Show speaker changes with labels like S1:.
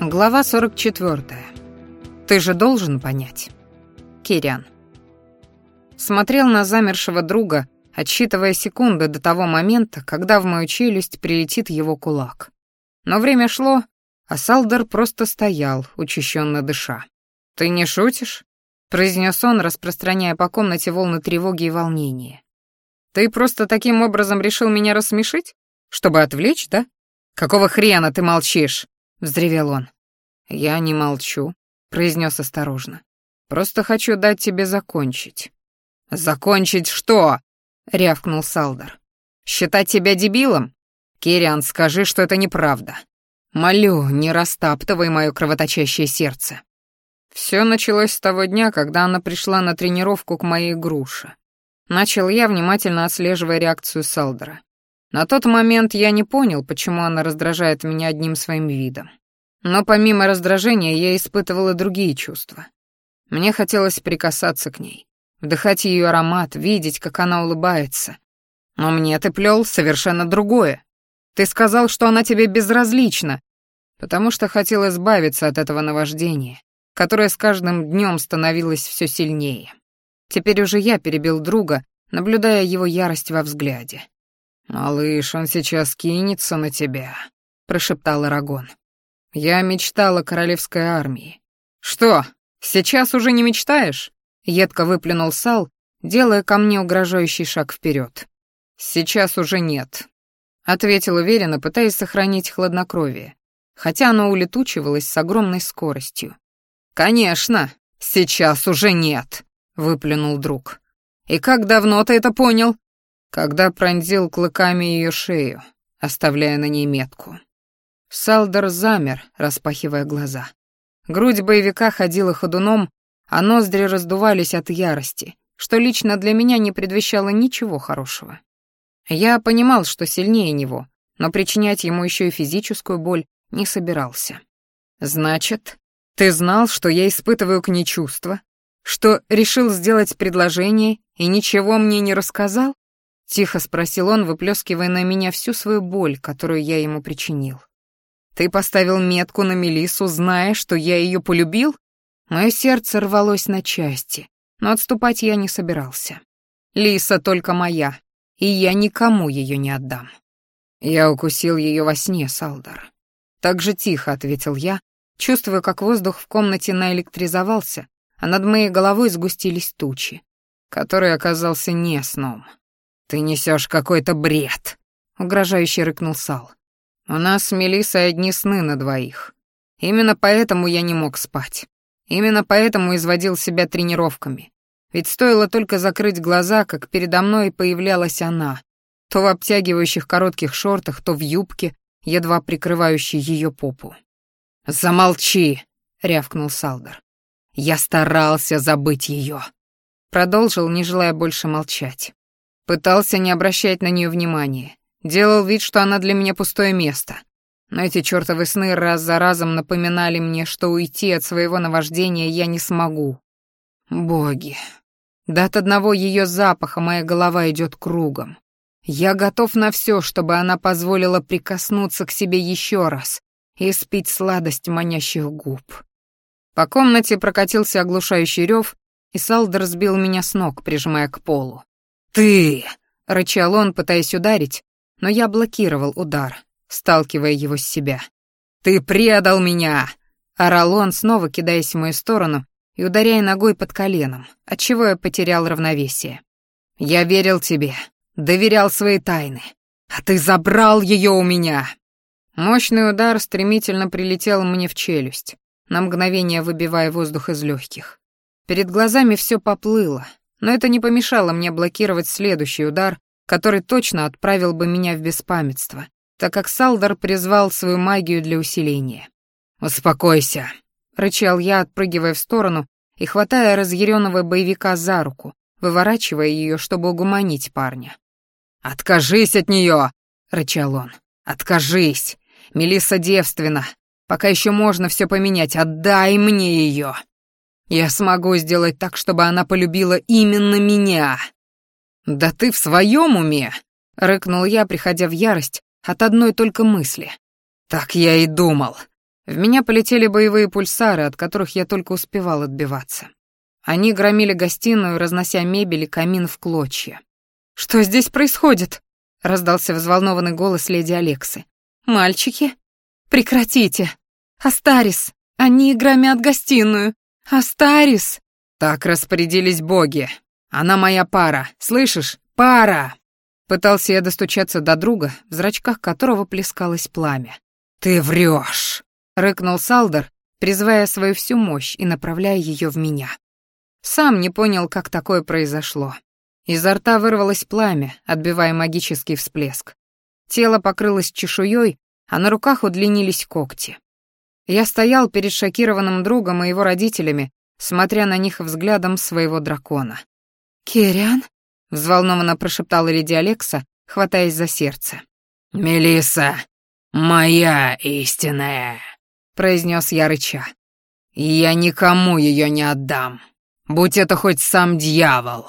S1: Глава 44. Ты же должен понять. Кирян. Смотрел на замершего друга, отсчитывая секунды до того момента, когда в мою челюсть прилетит его кулак. Но время шло, а Салдер просто стоял, учащенно дыша. «Ты не шутишь?» — произнес он, распространяя по комнате волны тревоги и волнения. «Ты просто таким образом решил меня рассмешить? Чтобы отвлечь, да? Какого хрена ты молчишь?» взревел он. Я не молчу, произнес осторожно. Просто хочу дать тебе закончить. Закончить что? рявкнул Салдер. Считать тебя дебилом? Кириан, скажи, что это неправда. Молю, не растаптывай мое кровоточащее сердце. Все началось с того дня, когда она пришла на тренировку к моей груше. Начал я, внимательно отслеживая реакцию Салдера. На тот момент я не понял, почему она раздражает меня одним своим видом. Но помимо раздражения я испытывала другие чувства. Мне хотелось прикасаться к ней, вдыхать ее аромат, видеть, как она улыбается. Но мне ты плел совершенно другое. Ты сказал, что она тебе безразлична, потому что хотел избавиться от этого наваждения, которое с каждым днем становилось все сильнее. Теперь уже я перебил друга, наблюдая его ярость во взгляде. «Малыш, он сейчас кинется на тебя», — прошептал Арагон. Я мечтала о королевской армии. Что, сейчас уже не мечтаешь? Едко выплюнул Сал, делая ко мне угрожающий шаг вперед. Сейчас уже нет. Ответил уверенно, пытаясь сохранить хладнокровие, хотя оно улетучивалось с огромной скоростью. Конечно, сейчас уже нет, выплюнул друг. И как давно ты это понял? Когда пронзил клыками ее шею, оставляя на ней метку. Салдер замер, распахивая глаза. Грудь боевика ходила ходуном, а ноздри раздувались от ярости, что лично для меня не предвещало ничего хорошего. Я понимал, что сильнее него, но причинять ему еще и физическую боль не собирался. «Значит, ты знал, что я испытываю к ней чувства? Что решил сделать предложение и ничего мне не рассказал?» Тихо спросил он, выплескивая на меня всю свою боль, которую я ему причинил. Ты поставил метку на Мелиссу, зная, что я ее полюбил? Мое сердце рвалось на части, но отступать я не собирался. Лиса только моя, и я никому ее не отдам. Я укусил ее во сне, Салдар. Так же тихо ответил я, чувствуя, как воздух в комнате наэлектризовался, а над моей головой сгустились тучи, который оказался не сном. «Ты несешь какой-то бред!» — угрожающе рыкнул Сал. У нас с Мелиссой одни сны на двоих. Именно поэтому я не мог спать. Именно поэтому изводил себя тренировками. Ведь стоило только закрыть глаза, как передо мной появлялась она, то в обтягивающих коротких шортах, то в юбке, едва прикрывающей ее попу. «Замолчи!» — рявкнул Салдер. «Я старался забыть ее!» Продолжил, не желая больше молчать. Пытался не обращать на нее внимания. Делал вид, что она для меня пустое место. Но эти чертовы сны раз за разом напоминали мне, что уйти от своего наваждения я не смогу. Боги. Да от одного ее запаха моя голова идет кругом. Я готов на все, чтобы она позволила прикоснуться к себе еще раз и спить сладость манящих губ. По комнате прокатился оглушающий рев, и Салдер сбил меня с ног, прижимая к полу. «Ты!» — рычал он, пытаясь ударить, но я блокировал удар, сталкивая его с себя. «Ты предал меня!» — орал он, снова кидаясь в мою сторону и ударяя ногой под коленом, отчего я потерял равновесие. «Я верил тебе, доверял свои тайны, а ты забрал ее у меня!» Мощный удар стремительно прилетел мне в челюсть, на мгновение выбивая воздух из легких. Перед глазами все поплыло, но это не помешало мне блокировать следующий удар, который точно отправил бы меня в беспамятство, так как Салдар призвал свою магию для усиления. «Успокойся», — рычал я, отпрыгивая в сторону и хватая разъяренного боевика за руку, выворачивая ее, чтобы угомонить парня. «Откажись от нее!» — рычал он. «Откажись! Мелисса девственна! Пока еще можно все поменять, отдай мне ее! Я смогу сделать так, чтобы она полюбила именно меня!» «Да ты в своем уме!» — рыкнул я, приходя в ярость от одной только мысли. «Так я и думал!» В меня полетели боевые пульсары, от которых я только успевал отбиваться. Они громили гостиную, разнося мебель и камин в клочья. «Что здесь происходит?» — раздался взволнованный голос леди Алексы. «Мальчики, прекратите! Астарис! Они громят гостиную! Астарис!» «Так распорядились боги!» Она моя пара, слышишь? Пара!» Пытался я достучаться до друга, в зрачках которого плескалось пламя. «Ты врёшь! — рыкнул Салдер, призывая свою всю мощь и направляя её в меня. Сам не понял, как такое произошло. Изо рта вырвалось пламя, отбивая магический всплеск. Тело покрылось чешуёй, а на руках удлинились когти. Я стоял перед шокированным другом и его родителями, смотря на них взглядом своего дракона. «Керриан?» — взволнованно прошептала леди Алекса, хватаясь за сердце.
S2: Мелиса, моя истинная!» — произнес я рыча. «Я никому ее не отдам, будь это хоть сам дьявол!»